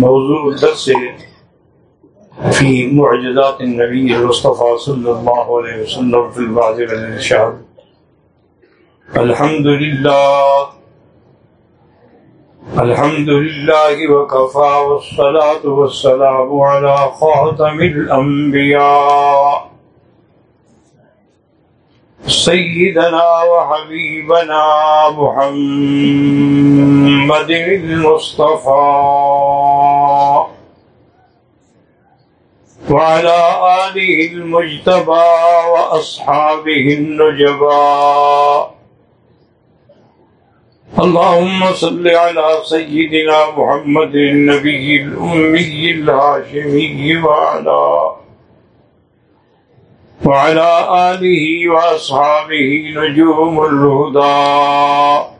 موضوع درس في معجزات النبي المصطفى صلى الله عليه وسلم في البعض والإرشاد الحمد لله الحمد لله وكفى والصلاة والسلام على خاتم الأنبياء سيدنا وحبيبنا محمد المصطفى وعلى آله المجتبى وأصحابه النجبى. اللهم صل على سيدنا محمد النبي الأمي الهاشمي وعلى وعلى آله وأصحابه نجوم الهدى.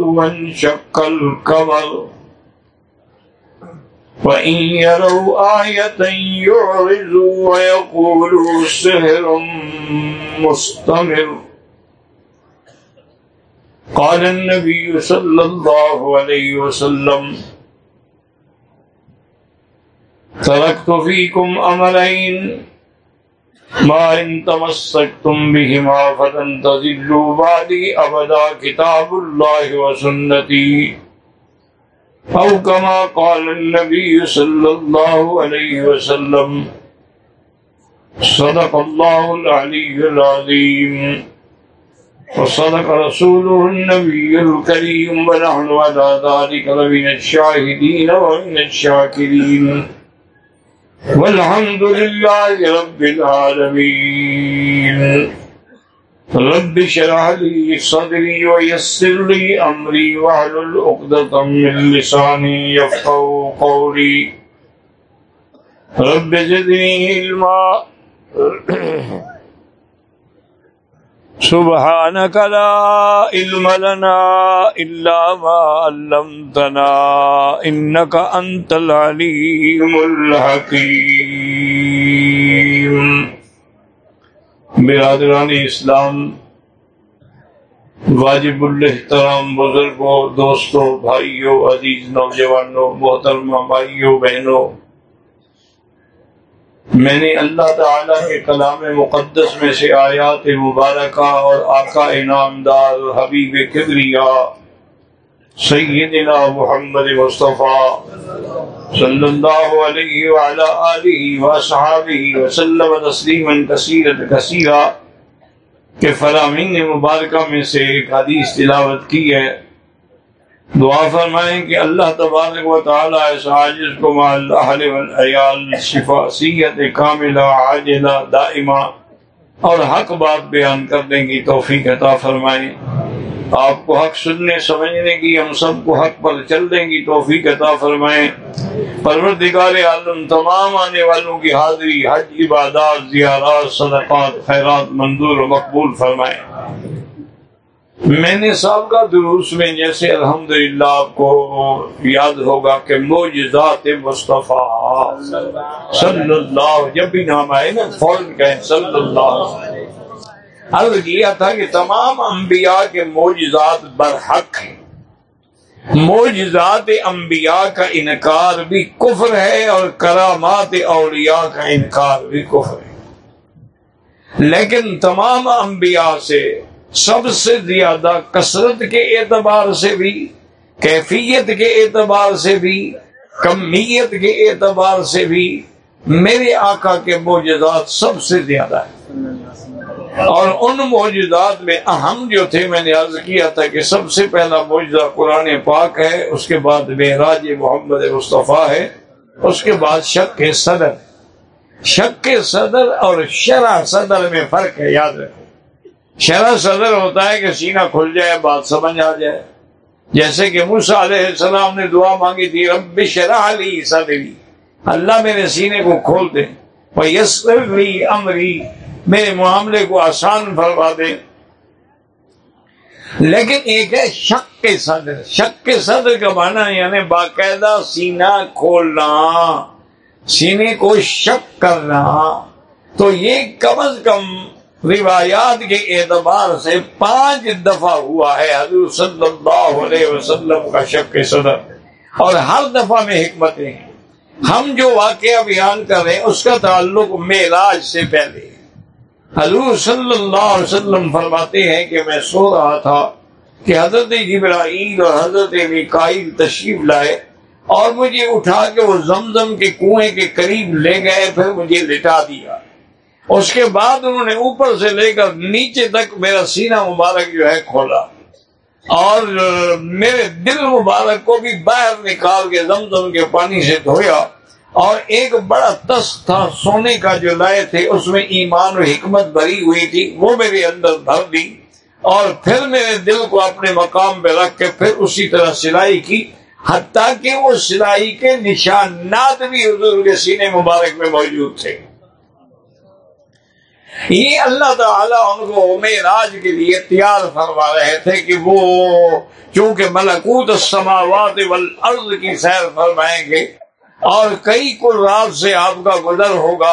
وانشق القمر وإن يروا آية يعرضوا ويقولوا سهر مستمر قال النبي صلى الله عليه وسلم تركت فيكم أمرين ما إن تمسكتم بهما فلن تذلوا بعدي أبدا كتاب الله وسنتي. أو كما قال النبي صلى الله عليه وسلم، صدق الله العلي العظيم. وصدق رسوله النبي الكريم، ونحن على ذلك لمن الشاهدين ومن الشاكرين. والحمد لله رب العالمين. رب شرح لي صدري ويسر لي أمري وعلى الأقدة من لساني يفقه قولي. رب زدني علما. سبحانك لا علم لنا إلا ما علمتنا إنك أنت العليم الحكيم. برادران اسلام، واجب الاحترام بزرگوں، دوستوں، بھائیوں، عزیز، نوجوانوں، محترمہ، بھائیوں، بہنوں میں نے اللہ تعالی کے کلام مقدس میں سے آیات مبارکہ اور آقا انعام دار حبیب کبریا، سیدنا محمد مصطفیٰ صلی اللہ علیہ وعلا آلہ وصحابہ وسلم تسلیما کثیرا کثیرا کے فرامین مبارکہ میں سے ایک حدیث تلاوت کی ہے۔ دعا فرمائیں کہ اللہ تبارک و تعالی اس عاجز کو مع الاہل والعیال شفا سیت کاملہ عاجلہ دائمہ اور حق بات بیان کرنے کی توفیق عطا فرمائیں۔ آپ کو حق سننے، سمجھنے کی، ہم سب کو حق پر چلنے کی توفیق عطا فرمائیں۔ پروردگار عالم، تمام آنے والوں کی حاضری، حج، عبادات، زیارات، صدقات، خیرات، منظور و مقبول فرمائیں۔ میں نے سابقہ دروس میں جیسے الحمدللہ آپ کو یاد ہوگا کہ موجزات مصطفیٰ صلی اللہ جب بھی نام آئے نا، فوراً کہیں صلی اللہ عرض کیا تھا کہ تمام انبیاء کے موجزات برحق ہیں۔ موجزات انبیاء کا انکار بھی کفر ہے اور کرامات اولیاء کا انکار بھی کفر ہے۔ لیکن تمام انبیاء سے سب سے زیادہ کثرت کے اعتبار سے بھی، کیفیت کے اعتبار سے بھی، کمیت کے اعتبار سے بھی میرے آقا کے معجزات سب سے زیادہ ہیں۔ اور ان معجزات میں اہم جو تھے، میں نے عرض کیا تھا کہ سب سے پہلا معجزہ قرآن پاک ہے، اس کے بعد معراج محمد مصطفیٰ ہے، اس کے بعد شک صدر۔ شک صدر اور شرح صدر میں فرق ہے، یاد رکھو۔ شرح صدر ہوتا ہے کہ سینہ کھل جائے، بات سمجھ آ جائے۔ جیسے کہ موسا علیہ السلام نے دعا مانگی تھی رب شرح علی صدری، اللہ میرے سینے کو کھول دے یسری امری، میرے معاملے کو آسان فرما دے۔ لیکن ایک ہے شک کے صدر۔ شک کے صدر کا معنی یعنی باقاعدہ سینہ کھولنا، سینے کو شک کرنا۔ تو یہ کم از کم روایات کے اعتبار سے پانچ دفعہ ہوا ہے حضور صلی اللہ علیہ وسلم کا شک کے صدر اور ہر دفعہ میں حکمتیں ہیں۔ ہم جو واقعہ بیان کر رہے ہیں، اس کا تعلق معراج سے پہلے حضور صلی اللہ علیہ وسلم فرماتے ہیں کہ میں سو رہا تھا کہ حضرت جبرائیل اور حضرت مکائیل تشریف لائے اور مجھے اٹھا کے وہ زمزم کے کنویں کے قریب لے گئے، پھر مجھے لٹا دیا۔ اس کے بعد انہوں نے اوپر سے لے کر نیچے تک میرا سینہ مبارک جو ہے کھولا اور میرے دل مبارک کو بھی باہر نکال کے زمزم کے پانی سے دھویا اور ایک بڑا تس تھا سونے کا جو لائے تھے، اس میں ایمان و حکمت بھری ہوئی تھی، وہ میرے اندر بھر دی اور پھر میرے دل کو اپنے مقام پہ رکھ کے پھر اسی طرح سلائی کی، حتیٰ کہ وہ سلائی کے نشانات بھی حضور کے سینے مبارک میں موجود تھے۔ یہ اللہ تعالیٰ ان کو معراج کے لیے تیار فرما رہے تھے کہ وہ چونکہ ملکوت السماوات والارض کی سیر فرمائیں گے اور کئی کل رات سے آپ کا گزر ہوگا،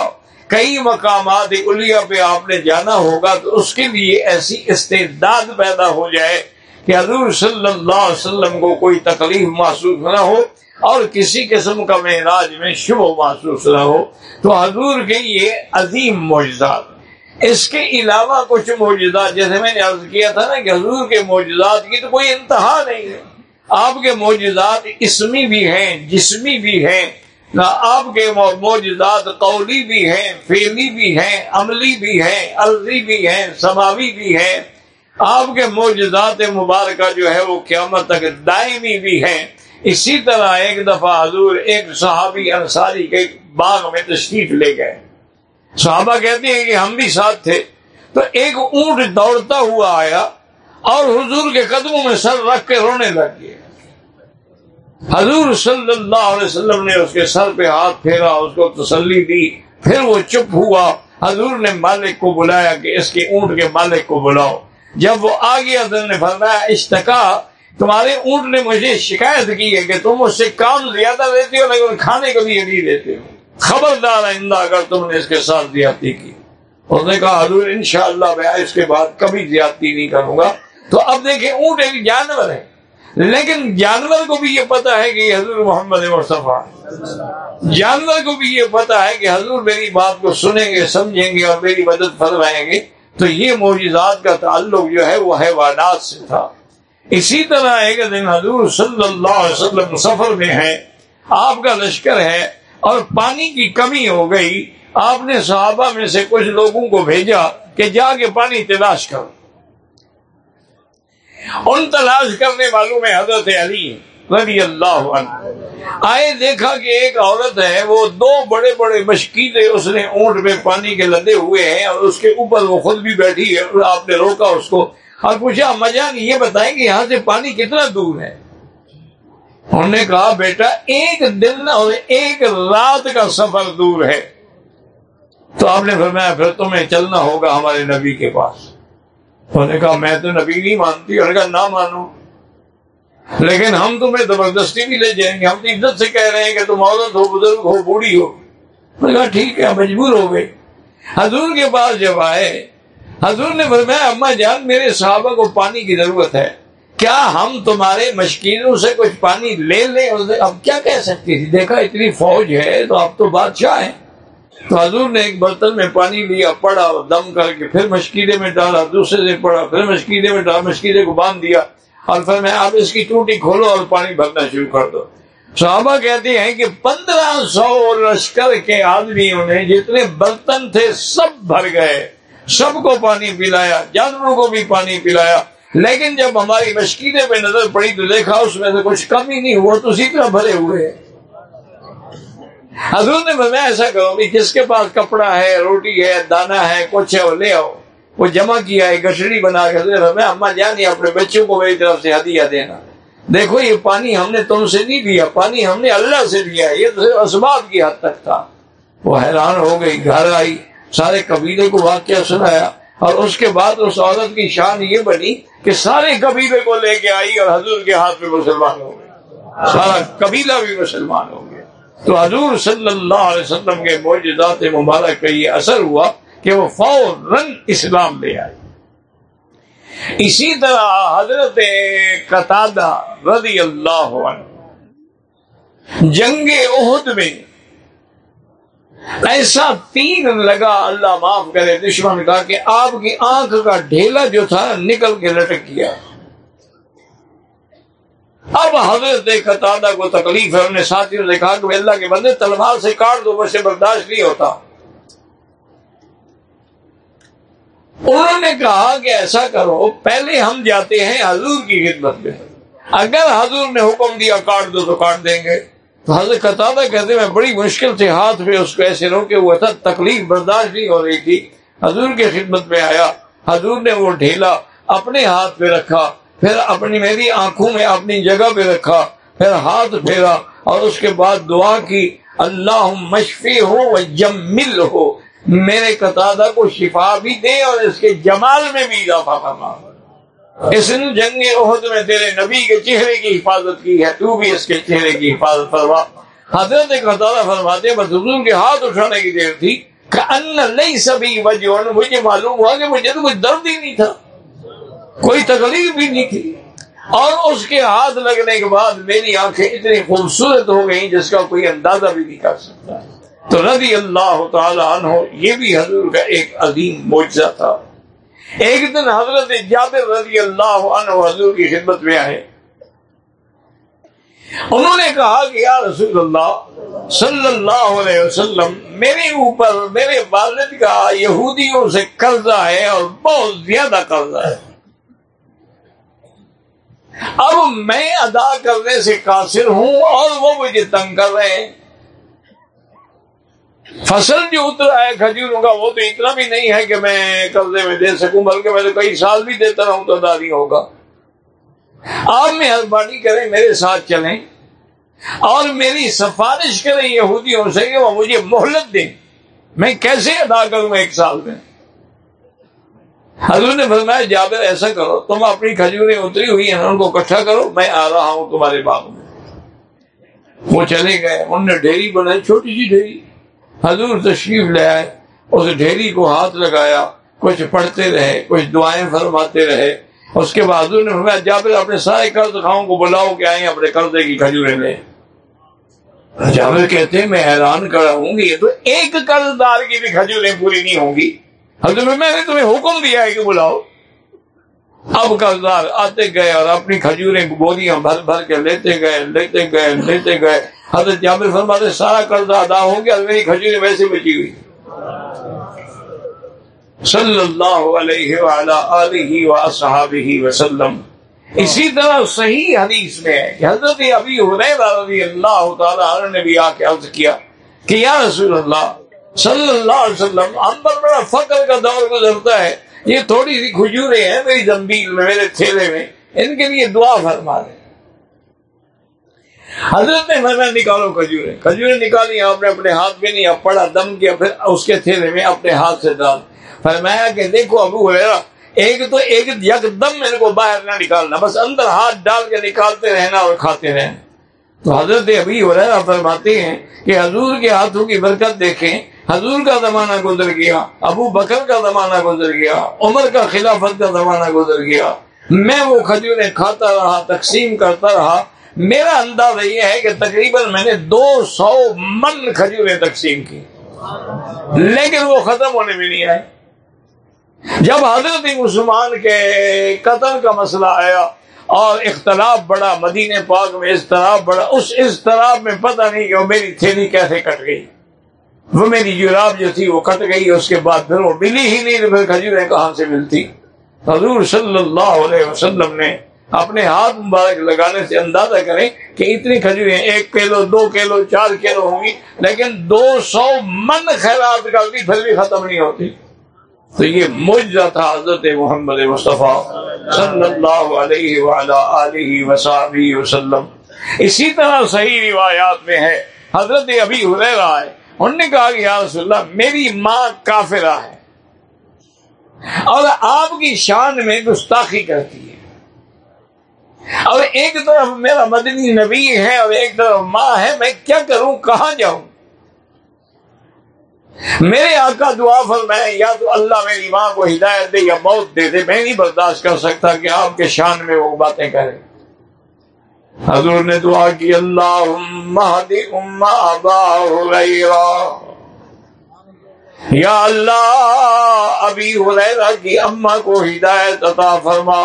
کئی مقامات الیا پہ آپ نے جانا ہوگا، تو اس کے لیے ایسی استعداد پیدا ہو جائے کہ حضور صلی اللہ علیہ وسلم کو کوئی تکلیف محسوس نہ ہو اور کسی قسم کا معراج میں شبہ محسوس نہ ہو۔ تو حضور کے یہ عظیم معجزات اس کے علاوہ کچھ معجزات، جیسے میں نے عرض کیا تھا نا کہ حضور کے معجزات کی تو کوئی انتہا نہیں ہے۔ آپ کے معجزات اسمی بھی ہیں، جسمی بھی ہیں۔ آپ کے معجزات قولی بھی ہیں فیلی بھی ہیں، عملی بھی ہیں، عرضی بھی ہیں، سماوی بھی ہیں۔ آپ کے معجزات مبارکہ جو ہے وہ قیامت تک دائمی بھی ہیں۔ اسی طرح ایک دفعہ حضور ایک صحابی انصاری کے باغ میں تشریف لے گئے۔ صحابہ کہتے ہیں کہ ہم بھی ساتھ تھے۔ تو ایک اونٹ دوڑتا ہوا آیا اور حضور کے قدموں میں سر رکھ کے رونے لگ گئے حضور صلی اللہ علیہ وسلم نے اس کے سر پہ ہاتھ پھیرا، اس کو تسلی دی، پھر وہ چپ ہوا۔ حضور نے مالک کو بلایا کہ اس کے اونٹ کے مالک کو بلاؤ۔ جب وہ آ گیا حضرت نے فرمایا، اشتکا، تمہارے اونٹ نے مجھے شکایت کی ہے کہ تم اس سے کام زیادہ لیتے ہو، لیکن کھانے کو بھی نہیں دیتے ہو۔ خبردار آئندہ اگر تم نے اس کے ساتھ زیادتی کی۔ اس نے کہا، حضور، انشاءاللہ میں اس کے بعد کبھی زیادتی نہیں کروں گا۔ تو اب دیکھیں، اونٹ ایک جانور ہے۔ لیکن جانور کو بھی یہ پتا ہے کہ حضور محمد مصطفیٰ جانور کو بھی یہ پتا ہے کہ حضور میری بات کو سنیں گے، سمجھیں گے اور میری مدد فرمائیں گے۔ تو یہ معجزات کا تعلق جو ہے، وہ حیوانات سے تھا۔ اسی طرح ایک دن حضور صلی اللہ علیہ وسلم سفر میں ہے آپ کا لشکر ہے۔ اور پانی کی کمی ہو گئی، آپ نے صحابہ میں سے کچھ لوگوں کو بھیجا کہ جا کے پانی تلاش کرو۔ ان تلاش کرنے والوں میں حضرت علی رضی اللہ عنہ۔ آئے دیکھا کہ ایک عورت ہے، وہ دو بڑے بڑے مشکیلیں اس نے اونٹ میں پانی کے لدے ہوئے ہیں اور اس کے اوپر وہ خود بھی بیٹھی ہے۔ اور آپ نے روکا اس کو۔ اور پوچھا مجان یہ بتائیں کہ یہاں سے پانی کتنا دور ہے؟ انہوں نے کہا بیٹا، ایک دن اور ایک رات کا سفر دور ہے۔ تو آپ نے فرمایا، پھر تمہیں چلنا ہوگا ہمارے نبی کے پاس۔ انہوں نے کہا، میں تو نبی نہیں مانتی۔ انہوں نے کہا، نہ مانو۔ لیکن ہم تمہیں زبردستی بھی لے جائیں گے۔ ہم تو عزت سے کہہ رہے ہیں کہ تم عورت ہو، بزرگ ہو، بوڑھی ہو۔ نے کہا، ٹھیک ہے مجبور ہو گئے۔ حضور کے پاس جب آئے، حضور نے فرمایا اما جان، میرے صحابہ کو پانی کی ضرورت ہے۔ کیا ہم تمہارے مشکلوں سے کچھ پانی لے لیں؟ اب کیا کہہ سکتی تھی دیکھا اتنی فوج ہے تو اب تو بادشاہ ہیں۔ تو حضور نے ایک برتن میں پانی لیا، پڑا دم کر کے پھر مشکیلے میں ڈالا، دوسرے سے پڑا، پھر مشکیلے میں ڈالا، مشکیلے کو باندھ دیا۔ اور پھر میں آپ اس کی ٹوٹی کھولو اور پانی بھرنا شروع کر دو۔ صحابہ کہتے ہیں کہ پندرہ سو لشکر کے آدمیوں نے جتنے برتن تھے، سب بھر گئے۔ سب کو پانی پلایا، جانوروں کو بھی پانی پلایا۔ لیکن جب ہماری مشکلیں پہ نظر پڑی تو دیکھا اس میں سے کچھ کم ہی نہیں ہوا، تو اسی طرح بھرے ہوئے۔ حضور نے میں ایسا کروں کہ جس کے پاس کپڑا ہے، روٹی ہے، دانا ہے، کچھ ہے، وہ لے آؤ۔ وہ جمع کیا ہے گٹڑی بنا کے میں اما جانی اپنے بچوں کو میری طرف سے ہدیہ دینا۔ دیکھو، یہ پانی ہم نے تم سے نہیں لیا پانی ہم نے اللہ سے لیا یہ تو صرف اسباب کی حد تک تھا۔ وہ حیران ہو گئی، گھر آئی، سارے قبیلے کو واقعہ سنایا۔ اور اس کے بعد اس عورت کی شان یہ بنی کہ سارے قبیلے کو لے کے آئی اور حضور کے ہاتھ میں مسلمان ہو گئے۔ سارا قبیلہ بھی مسلمان ہو گیا۔ تو حضور صلی اللہ علیہ وسلم کے موجودات مبارک کا یہ اثر ہوا کہ وہ فوراً اسلام لے آئے اسی طرح حضرت قطادہ رضی اللہ عنہ جنگ عہد میں ایسا تین لگا اللہ معاف کرے دشمن کا کہ آپ کی آنکھ کا ڈھیلا جو تھا نکل کے لٹک گیا۔ اب حضرت قطادہ کو تکلیف ہے، انہوں نے ساتھیوں نے کہا کہ اللہ کے بندے تلوار سے کاٹ دو ویسے برداشت نہیں ہوتا۔ انہوں نے کہا کہ ایسا کرو، پہلے ہم جاتے ہیں حضور کی خدمت میں۔ اگر حضور نے حکم دیا کاٹ دو تو کاٹ دیں گے۔ تو حضرت قطادہ کہتے میں بڑی مشکل سے ہاتھ پہ اس کو ایسے روکے ہوا تھا، تکلیف برداشت نہیں ہو رہی تھی۔ حضور کی خدمت میں آیا، حضور نے وہ ڈھیلا اپنے ہاتھ پہ رکھا، پھر اپنی میری آنکھوں میں اپنی جگہ پہ رکھا، پھر ہاتھ پھیرا اور اس کے بعد دعا کی اللہ مشفی ہو جمل ہو میرے قطادہ کو شفا بھی دے اور اس کے جمال میں بھی اضافہ فرما۔ اس نے جنگ عہد میں تیرے نبی کے چہرے کی حفاظت کی ہے، تو بھی اس کے چہرے کی حفاظت فرما۔ حضرت قطادہ فرماتے بس حضور کے ہاتھ اٹھانے کی دیر تھی کہ ان نہیں سبھی وجہ مجھے معلوم ہوا کہ مجھے تو کوئی درد ہی نہیں تھا، کوئی تکلیف بھی نہیں تھی۔ اور اس کے ہاتھ لگنے کے بعد میری آنکھیں اتنی خوبصورت ہو گئی جس کا کوئی اندازہ بھی نہیں کر سکتا۔ تو رضی اللہ تعالی عنہ، یہ بھی حضور کا ایک عظیم معجزہ تھا۔ ایک دن حضرت جابر رضی اللہ عنہ حضور کی خدمت میں آئے۔ انہوں نے کہا کہ یا رسول اللہ صلی اللہ علیہ وسلم، میرے اوپر، میرے والد کا یہودیوں سے قرضہ ہے اور بہت زیادہ قرضہ ہے۔ اب میں ادا کرنے سے قاصر ہوں اور وہ مجھے تنگ کر رہے ہیں۔ فصل جو اترا ہے کھجوروں کا وہ تو اتنا بھی نہیں ہے کہ میں قبضے میں دے سکوں، بلکہ میں تو کئی سال بھی دیتا رہوں تو ادا نہیں ہوگا۔ آپ مہربانی کریں، میرے ساتھ چلیں۔ اور میری سفارش کریں یہودیوں سے کہ وہ مجھے مہلت دیں۔ میں کیسے ادا کروں ایک سال میں؟ حضور نے فرمایا، جابر ایسا کرو، تم اپنی کھجوریں اتری ہوئی ہیں، ان کو اکٹھا کرو، میں آ رہا ہوں تمہارے باغ میں۔ وہ چلے گئے، انہوں نے ڈھیری بنائی، چھوٹی سی ڈھیری۔ حضور تشریف لے آئے، اس ڈھیری کو ہاتھ لگایا، کچھ پڑھتے رہے، کچھ دعائیں فرماتے رہے۔ اس کے بعد حضور نے فرمایا، جابر اپنے سارے قرض خاؤں کو بلاؤ کہ آئیں اپنے قرضے کی کھجوریں لیں۔ جابر کہتے ہیں، میں حیران کر ہوں گی یہ تو ایک قرض دار کی بھی کھجوریں پوری نہیں ہوں گی۔ حضور میں نے تمہیں حکم دیا ہے کہ بلاؤ۔ اب قرضدار آتے گئے اور اپنی کھجوریں گودیاں بھر بھر کے لیتے گئے لیتے گئے لیتے گئے۔ حضرت جابر فرماتے سارا قرض ادا ہو گیا میری کھجوریں ویسے بچی ہوئی۔ صلی اللہ علیہ وآلہ وصحابہ وسلم۔ اسی طرح صحیح حدیث میں ہے کہ حضرت ابھی حریرہ رضی اللہ تعالی عنہ نے بھی آ کے عرض کیا کہ یا رسول اللہ صلی اللہ علیہ وسلم، ہم پر بڑا فقر کا دور گزرتا ہے۔ یہ تھوڑی سی کھجورے ہیں میری زمبیل میں، میرے تھیلے میں، ان کے لیے دعا فرما دیں۔ حضرت نے میں نکالو کھجورے کھجورے نکالی، آپ نے اپنے ہاتھ میں نہیں پڑا دم کیا، پھر اس کے تھیلے میں اپنے ہاتھ سے ڈال۔ فرمایا کہ دیکھو ابو ہریرا ایک تو ایک یک دم ان کو باہر نہ نکالنا، بس اندر ہاتھ ڈال کے نکالتے رہنا اور کھاتے رہنا۔ تو حضرت ابھی ہریرا فرماتے ہیں کہ حضور کے ہاتھوں کی برکت دیکھیں۔ حضور کا زمانہ گزر گیا، ابو بکر کا زمانہ گزر گیا، عمر کا خلافت کا زمانہ گزر گیا۔ میں وہ کھجوریں کھاتا رہا، تقسیم کرتا رہا میرا اندازہ یہ ہے کہ تقریباً میں نے دو سو من کھجوریں تقسیم کی۔ لیکن وہ ختم ہونے میں نہیں آئے۔ جب حضرت مسلمان کے قتل کا مسئلہ آیا اور اختلاف بڑا، مدینہ پاک میں اضطراب بڑا، اس اضطراب میں پتہ نہیں کہ وہ میری تھیلی کیسے کٹ گئی۔ وہ میری جراب جو تھی وہ کٹ گئی، اس کے بعد پھر وہ ملی ہی نہیں تو پھر کھجوریں کہاں سے ملتی؟ حضور صلی اللہ علیہ وسلم نے اپنے ہاتھ مبارک لگانے سے اندازہ کریں کہ اتنی کھجوریں ایک کلو، دو کلو، چار کلو ہوں گی، لیکن دو سو من خیرات کرتی پھر بھی ختم نہیں ہوتی۔ تو یہ مجھا تھا حضرت محمد مصطفیٰ صلی اللہ علیہ وآلہ وصحبہ وسلم۔ اسی طرح صحیح روایات میں ہے، حضرت ابھی حریرہ ہے، انہوں نے کہا کہ یا رسول اللہ، میری ماں کافرہ ہے۔ اور آپ کی شان میں گستاخی کرتی ہے۔ اور ایک طرف میرا مدنی نبی ہے اور ایک طرف ماں ہے، میں کیا کروں؟ کہاں جاؤں؟ میرے آقا دعا فرمائے، یا تو اللہ میری ماں کو ہدایت دے یا موت دے دے، میں نہیں برداشت کر سکتا کہ آپ کے شان میں وہ باتیں کرے حضور نے دعا کی اللہ یا اللہ ابھی حریرہ کی اما کو ہدایت عطا فرما۔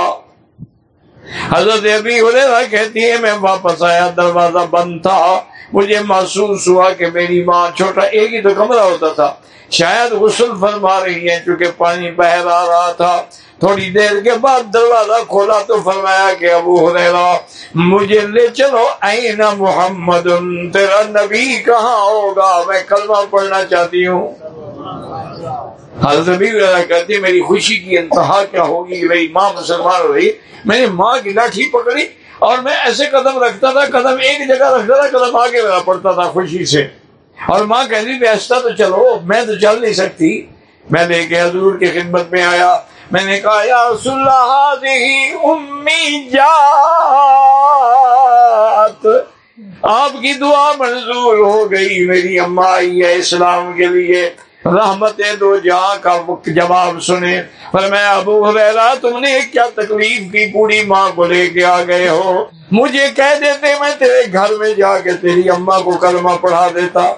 حضرت ابھی حریرہ کہتی ہے میں واپس آیا، دروازہ بند تھا۔ مجھے محسوس ہوا کہ میری ماں چھوٹا ایک ہی تو کمرہ ہوتا تھا۔ شاید غسل فرما رہی ہے چونکہ پانی بہر آ رہا تھا۔ تھوڑی دیر کے بعد دروازہ کھولا تو فرمایا کہ ابو حریرہ مجھے لے چلو این محمد، تیرا نبی کہاں ہوگا؟ میں کلمہ پڑھنا چاہتی ہوں۔ حضرت نبی کہتی میری خوشی کی انتہا کیا ہوگی، میری ماں مسلمان ہو رہی میں نے ماں کی لاٹھی پکڑی اور میں ایسے قدم رکھتا تھا، قدم ایک جگہ رکھتا تھا، قدم آگے میرا پڑتا تھا خوشی سے۔ اور ماں کہتی تھی، ایسا تو چلو، میں تو چل نہیں سکتی۔ میں لے کے حضور کی خدمت میں آیا۔ میں نے کہا، یا رسول اللہ امی جات آپ کی دعا منظور ہو گئی میری اما آئی ہے اسلام کے لیے۔ رحمت دو جہاں کا جواب سنے۔ پر میں ابو حریرہ، تم نے کیا تکلیف کی بوڑھی ماں کو لے کے آ گئے ہو؟ مجھے کہہ دیتے، میں تیرے گھر میں جا کے تیری اما کو کلمہ پڑھا دیتا۔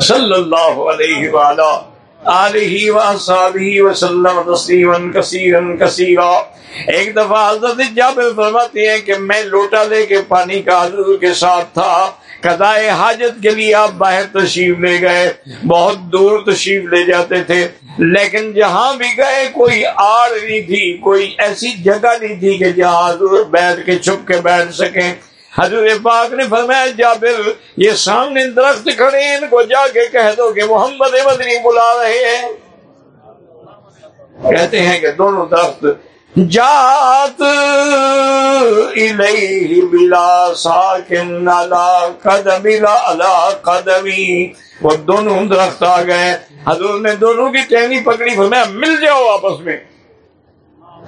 صلی اللہ علیہ وآلہ آلہ وآلہ وسلم تسلیما کثیرا کثیرا۔ ایک دفعہ حضرت جابر فرماتے ہیں کہ میں لوٹا لے کے پانی کا حضور کے ساتھ تھا۔ قضائے حاجت کے لیے آپ باہر تشریف لے گئے، بہت دور تشریف لے جاتے تھے، لیکن جہاں بھی گئے کوئی آڑ نہیں تھی، کوئی ایسی جگہ نہیں تھی کہ جہاں حضور بیٹھ کے چھپ کے بیٹھ سکیں۔ حضور پاک نے فرمایا، جابر، یہ سامنے درخت کھڑے ان کو جا کے کہہ دو کہ محمد مدنی بلا رہے ہیں۔ کہتے ہیں کہ دونوں درخت جات الیہ بلا ساکن علا قدمی علا قدمی وہ دونوں درخت آ گئے۔ حضور نے دونوں کی ٹہنی پکڑی، فرمایا مل جاؤ آپس میں۔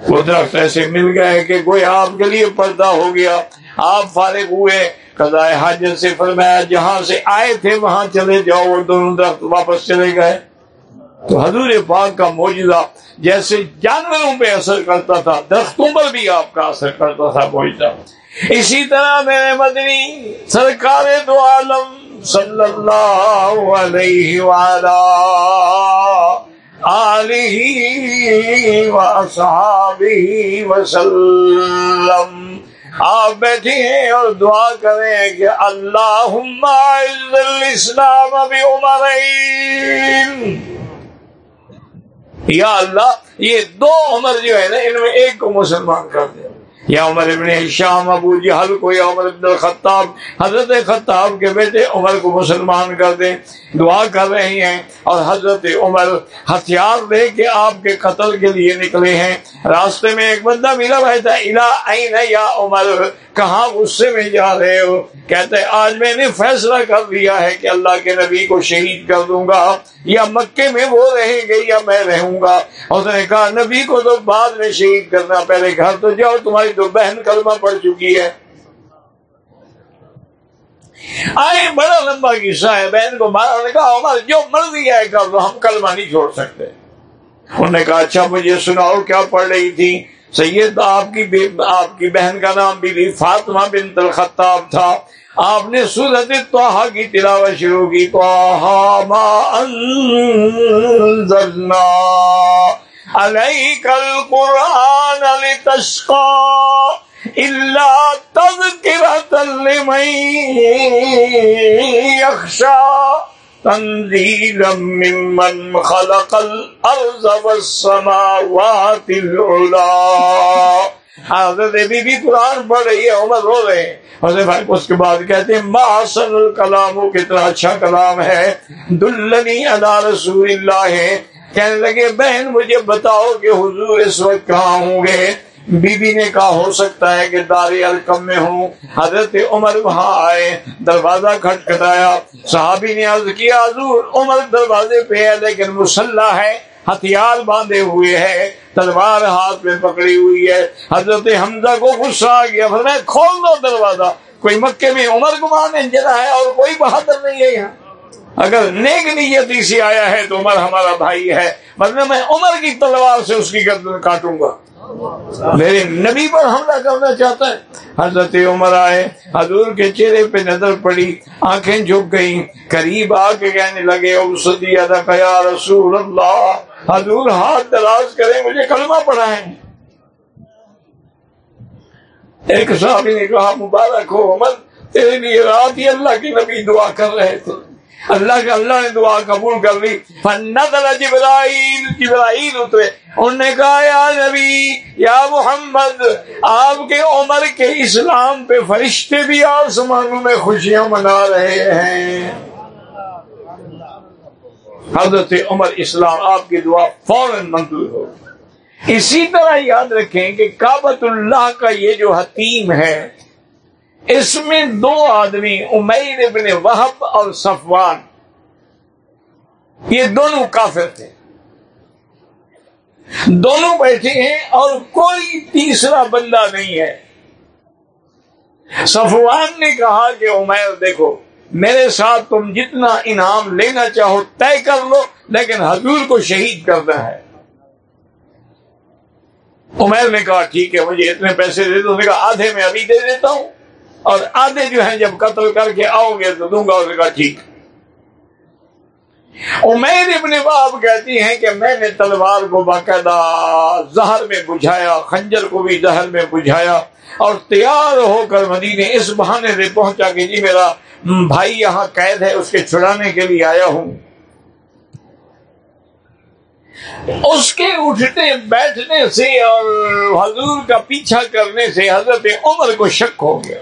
وہ درخت ایسے مل گئے کہ کوئی آپ کے لیے پردہ ہو گیا۔ آپ فارغ ہوئے۔ قضائے حاجت سے فرمایا جہاں سے آئے تھے وہاں چلے جاؤ وہ دونوں درخت واپس چلے گئے۔ تو حضور پاک کا موجودہ جیسے جانوروں پہ اثر کرتا تھا درختوں پر بھی آپ کا اثر کرتا تھا موجودہ اسی طرح میرے مدنی سرکار دو عالم صلی اللہ علیہ وآلہ آلہ وصحابہ وسلم۔ آپ بیٹھے ہیں اور دعا کریں کہ اللہ الاسلام بعمرین یا اللہ، یہ دو عمر جو ہے نا، ان میں ایک کو مسلمان کر دے یا عمر ابن شام ابو جہل کو، یا عمر ابن الخطاب۔ حضرت خطاب کے بیٹے عمر کو مسلمان کر دیں۔ دعا کر رہی ہیں۔ اور حضرت عمر ہتھیار لے کے آپ کے قتل کے لیے نکلے ہیں۔ راستے میں ایک بندہ ملا تھا الا یا عمر؟ کہاں غصے میں جا رہے ہو؟ کہتے آج میں نے فیصلہ کر دیا ہے کہ اللہ کے نبی کو شہید کر دوں گا، یا مکے میں وہ رہیں گے یا میں رہوں گا۔ اس نے کہا، نبی کو تو بعد میں شہید کرنا، پہلے گھر تو جاؤ، تمہاری تو بہن کلمہ پڑ چکی ہے۔ آئے، بڑا لمبا قصہ ہے، بہن کو مارا، نے کہا ہمارا جو مرضی ہے کر دو، ہم کلمہ نہیں چھوڑ سکتے۔ انہوں نے کہا اچھا مجھے سناؤ کیا پڑھ رہی تھی؟ سید آپ کی آپ کی بہن کا نام بھی فاطمہ بنت الخطاب تھا۔ آپ نے سورت توحا کی تلاوت شروع کی توحا ما انزلنا علیک القرآن لتشقا الا تذکرۃ لمن یخشا۔ تنزیلا ممن خلق الارض والسماوات العلا. حضرت بی بی قرآن پڑھ رہی ہے، عمر رو رہے ہیں۔ حضرت بھائی، اس کے بعد کہتے ہیں الکلام کتنا اچھا کلام ہے۔ دلنی علی رسول اللہ ہے۔ کہنے لگے، بہن، مجھے بتاؤ کہ حضور اس وقت کہاں ہوں گے؟ بی بی نے کہا، ہو سکتا ہے کہ دار الکم میں ہوں۔ حضرت عمر وہاں آئے، دروازہ کھٹکھٹایا صحابی نے عرض کیا، حضور، عمر دروازے پہ ہے، لیکن مسلح ہے، ہتھیار باندھے ہوئے ہے، تلوار ہاتھ میں پکڑی ہوئی ہے۔ حضرت حمزہ کو غصہ آ گیا پھر میں کھول دو دروازہ۔ کوئی مکے میں عمر کو مانے جنا ہے اور کوئی بہادر نہیں ہے یہاں۔ اگر نیک نیتی سے آیا ہے تو عمر ہمارا بھائی ہے۔ مطلب میں عمر کی تلوار سے اس کی گردن کاٹوں گا۔ میرے نبی پر حملہ کرنا چاہتا ہے۔ حضرت عمر آئے، حضور کے چہرے پہ نظر پڑی، آنکھیں جھک گئیں، قریب آ کے کہنے لگے یا رسول اللہ، حضور ہاتھ دراز کریں، مجھے کلمہ پڑھائیں۔ ایک صحابی نے کہا، مبارک ہو عمر، تیرے لیے رات ہی اللہ کے نبی دعا کر رہے تھے۔ اللہ کے اللہ نے دعا قبول کر لی۔ جبرائیل جبرائیل اترے۔ انہوں نے کہا، یا نبی، یا محمد، آپ کے عمر کے اسلام پہ فرشتے بھی آسمانوں میں خوشیاں منا رہے ہیں۔ حضرت عمر اسلام آپ کی دعا فوراً منظور ہو۔ اسی طرح یاد رکھیں کہ کابت اللہ کا یہ جو حتیم ہے اس میں دو آدمی امیر ابن وحب اور صفوان۔ یہ دونوں کافر تھے۔ دونوں بیٹھے ہیں اور کوئی تیسرا بندہ نہیں ہے۔ صفوان نے کہا کہ عمیر، دیکھو، میرے ساتھ تم جتنا انعام لینا چاہو طے کر لو، لیکن حضور کو شہید کرنا ہے۔ عمیر نے کہا، ٹھیک ہے، مجھے اتنے پیسے دے دو۔ کہا، آدھے میں ابھی دے دیتا ہوں۔ اور آدھے جو ہیں جب قتل کر کے آؤ گے تو دوں گا اس نے کہا ٹھیک۔ امیر ابن باب کہتی ہیں کہ میں نے تلوار کو باقاعدہ زہر میں بجھایا، خنجر کو بھی زہر میں بجھایا اور تیار ہو کر مدینے اس بہانے سے پہنچا کہ جی میرا بھائی یہاں قید ہے، اس کے چھڑانے کے لیے آیا ہوں۔ اس کے اٹھنے، بیٹھنے سے اور حضور کا پیچھا کرنے سے حضرت عمر کو شک ہو گیا۔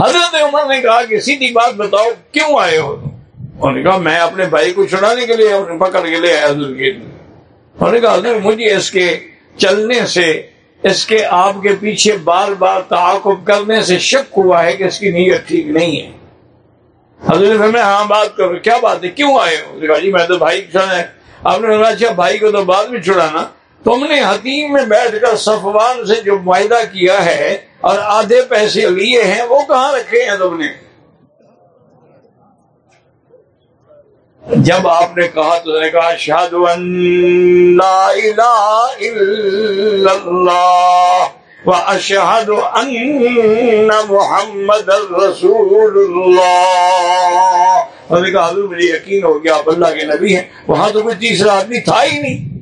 حضرت عمر نے کہا کہ سیدھی بات بتاؤ، کیوں آئے ہو؟ انہوں نے کہا، میں اپنے بھائی کو چھڑانے کے لیے پکڑ کے لے آیا حضور کے انہوں نے کہا حضور مجھے اس کے چلنے سے، اس کے آپ کے پیچھے بار بار تعاقب کرنے سے شک ہوا ہے کہ اس کی نیت ٹھیک نہیں ہے۔ حضرت میں ہاں بات کروں کیا بات ہے؟ کیوں آئے ہو؟ جی میں تو بھائی چھڑا ہے۔ آپ نے کہا اچھا بھائی کو تو بعد میں چھڑانا۔ تم نے حتیم میں بیٹھ کر صفوان سے جو معاہدہ کیا ہے اور آدھے پیسے لیے ہیں، وہ کہاں رکھے ہیں تم نے؟ جب آپ نے کہا تو نے کہا شاد اشہد ان محمد رسول اللہ۔ نے کہا، حضور، مجھے یقین ہو گیا، آپ اللہ کے نبی ہیں، وہاں تو کوئی تیسرا آدمی تھا ہی نہیں۔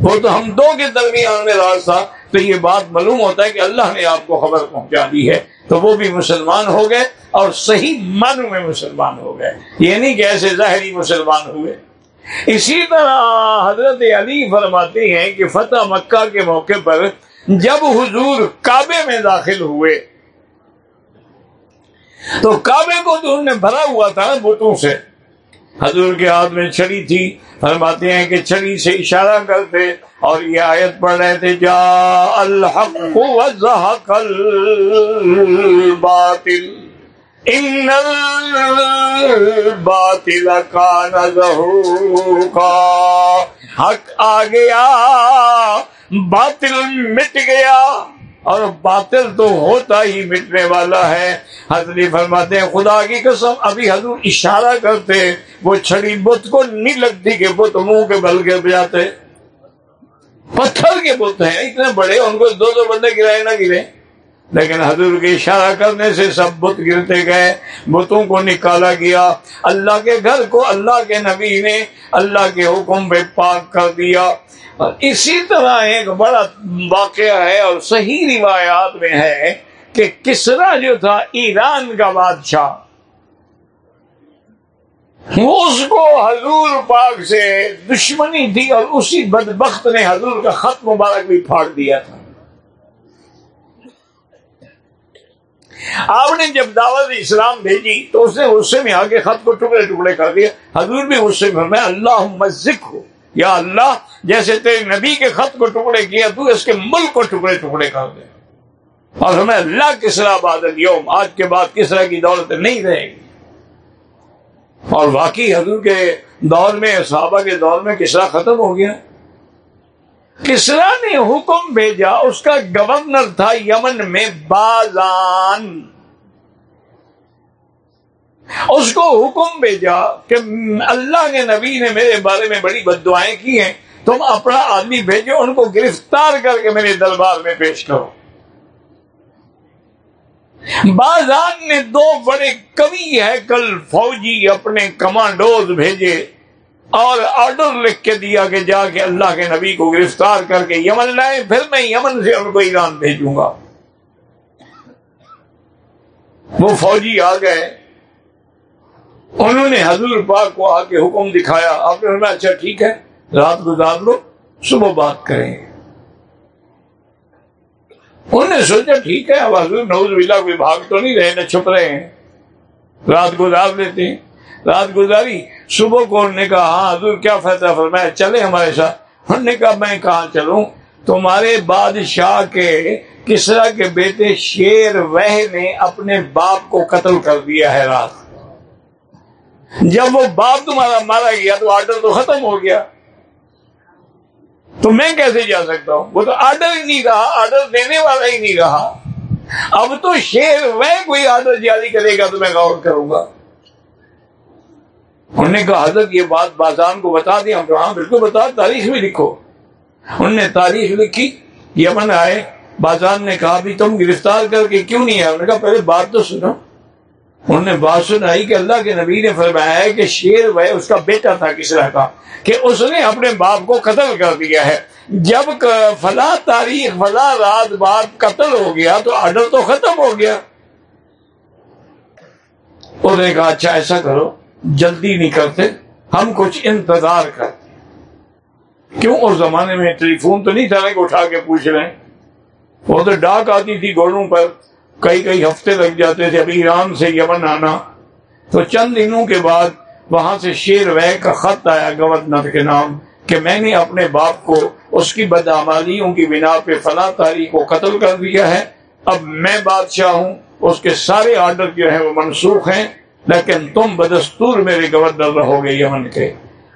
وہ تو ہم دو کے درمیان میں راز تھا۔ تو یہ بات معلوم ہوتا ہے کہ اللہ نے آپ کو خبر پہنچا دی ہے۔ تو وہ بھی مسلمان ہو گئے اور صحیح من میں مسلمان ہو گئے۔ یہ نہیں کہ ایسے ظاہری مسلمان ہوئے۔ اسی طرح حضرت علی فرماتے ہیں کہ فتح مکہ کے موقع پر جب حضور کعبے میں داخل ہوئے، تو کعبے کو تو انہوں نے بھرا ہوا تھا بتوں سے حضور کے ہاتھ میں چھڑی تھی۔ فرماتے ہیں کہ چھڑی سے اشارہ کرتے اور یہ آیت پڑھ رہے تھے، جا الحق الباطل۔ ان الباطل کان زہوقا۔ حق آ گیا، باطل مٹ گیا۔ اور باطل تو ہوتا ہی مٹنے والا ہے۔ حضرت فرماتے ہیں، خدا کی قسم، ابھی حضور اشارہ کرتے وہ چھڑی بت کو نہیں لگتی کہ بت منہ کے بل کے بجاتے پتھر کے بت ہیں، اتنے بڑے، ان کو دو دو بندے گرائے نہ گرے۔ لیکن حضور کے اشارہ کرنے سے سب بت گرتے گئے، بتوں کو نکالا گیا۔ اللہ کے گھر کو اللہ کے نبی نے اللہ کے حکم پہ پاک کر دیا۔ اور اسی طرح ایک بڑا واقعہ ہے اور صحیح روایات میں ہے کہ کسرا جو تھا، ایران کا بادشاہ اس کو حضور پاک سے دشمنی تھی اور اسی بدبخت نے حضور کا خط مبارک بھی پھاڑ دیا تھا۔ آپ نے جب دعوت اسلام بھیجی تو اس نے غصے میں آ کے خط کو ٹکڑے ٹکڑے کر دیا، حضور بھی غصے میں میں اللہ مزک ہوں یا اللہ، جیسے تیرے نبی کے خط کو ٹکڑے کیا، تو اس کے ملک کو ٹکڑے ٹکڑے کر دے۔ اور ہمیں اللہ کسرا بادل یوم آج کے بعد کسرا کی دولت نہیں رہے گی۔ اور واقعی حضور کے دور میں، صحابہ کے دور میں کسرا ختم ہو گیا؟ کسرا نے حکم بھیجا؟ اس کا گورنر تھا یمن میں بازان۔ اس کو حکم بھیجا کہ اللہ کے نبی نے میرے بارے میں بڑی بد دعائیں کی ہیں، تم اپنا آدمی بھیجو، ان کو گرفتار کر کے میرے دربار میں پیش کرو۔ بازان نے دو بڑے کبھی ہے، کل فوجی اپنے کمانڈوز بھیجے اور آرڈر لکھ کے دیا کہ جا کے اللہ کے نبی کو گرفتار کر کے یمن لائے، پھر میں یمن سے ان کو ایران بھیجوں گا۔ وہ فوجی آ گئے۔ انہوں نے حضور پاک کو آ کے حکم دکھایا، آپ نے اچھا ٹھیک ہے، رات گزار لو، صبح بات کریں۔ گے انہوں نے سوچا، ٹھیک ہے، اب حضور نوز بلا کوئی بھاگ تو نہیں رہے، نہ چھپ رہے ہیں۔ رات گزار لیتے ہیں۔ رات گزاری، صبح کو انہوں نے کہا ہاں حضور، کیا فیصلہ فرمایا؟ چلے ہمارے ساتھ۔ انہوں نے کہا، میں کہاں چلوں؟ تمہارے بادشاہ کے، کسرا کے بیٹے شیر وہ نے اپنے باپ کو قتل کر دیا ہے رات۔ جب وہ باپ تمہارا مارا گیا تو آرڈر تو ختم ہو گیا۔ تو میں کیسے جا سکتا ہوں؟ وہ تو آرڈر ہی نہیں رہا آرڈر دینے والا ہی نہیں رہا۔ اب تو شیر وہ کوئی آرڈر جاری کرے گا تو میں غور کروں گا۔ انہوں نے کہا، حضرت یہ بات بازان کو بتا دیا ہاں بالکل بتا، تاریخ بھی لکھو۔ انہوں نے تاریخ لکھی، یمن آئے، بازان نے کہا بھی تم گرفتار کر کے کیوں نہیں آئے؟ انہوں نے کہا، پہلے بات تو سنو۔ انہوں نے بات سنائی کہ اللہ کے نبی نے فرمایا ہے کہ شیر وہ اس کا بیٹا تھا کسرا کا، کہ اس نے اپنے باپ کو قتل کر دیا ہے۔ جب فلاں تاریخ، فلاں رات باپ قتل ہو گیا تو آرڈر تو ختم ہو گیا۔ انہوں نے کہا اچھا ایسا کرو، جلدی نہیں کرتے، ہم کچھ انتظار کرتے کیوں؟ اس زمانے میں ٹیلی فون تو نہیں تھا کہ اٹھا کے پوچھ رہے ہیں۔ وہ تو ڈاک آتی تھی گھوڑوں پر۔ کئی کئی ہفتے لگ جاتے تھے، ابھی ایران سے یمن آنا۔ تو چند دنوں کے بعد وہاں سے شیر وے کا خط آیا گورنر کے نام کہ میں نے اپنے باپ کو اس کی بدعمالیوں کی بنا پہ فلاں تاریخ کو قتل کر دیا ہے۔ اب میں بادشاہ ہوں، اس کے سارے آرڈر جو ہیں وہ منسوخ ہیں، لیکن تم بدستور میرے گورنر رہو گے یمن کے۔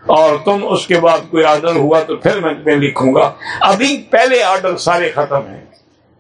اور تم اس کے بعد کوئی آرڈر ہوا تو پھر میں تمہیں لکھوں گا۔ ابھی پہلے آرڈر سارے ختم ہیں۔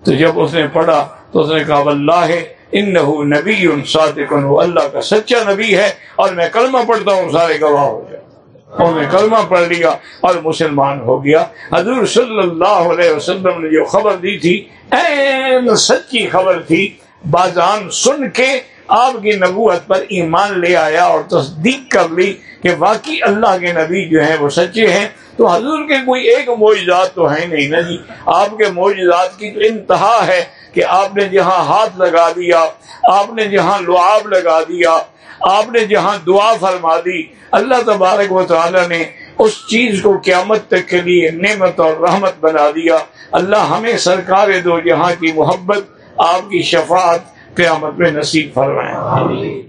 تو جب اس نے پڑھا تو اس نے کہا اللہ ان نبی صادق اللہ کا سچا نبی ہے اور میں کلمہ پڑھتا ہوں، سارے گواہ ہو جائے. اور میں کلمہ پڑھ لیا اور مسلمان ہو گیا۔ حضور صلی اللہ علیہ وسلم نے جو خبر دی تھی این سچی خبر تھی۔ بازان سن کے آپ کی نبوت پر ایمان لے آیا اور تصدیق کر لی کہ واقعی اللہ کے نبی جو ہیں وہ سچے ہیں۔ تو حضور کے کوئی ایک معجزات تو ہے نہیں نا جی؟ آپ کے معجزات کی تو انتہا ہے۔ کہ آپ نے جہاں ہاتھ لگا دیا، آپ نے جہاں لعاب لگا دیا، آپ نے جہاں دعا فرما دی، اللہ تبارک و تعالی نے اس چیز کو قیامت تک کے لیے نعمت اور رحمت بنا دیا۔ اللہ ہمیں سرکار دو جہاں کی محبت، آپ کی شفاعت قیامت میں نصیب فرمائے۔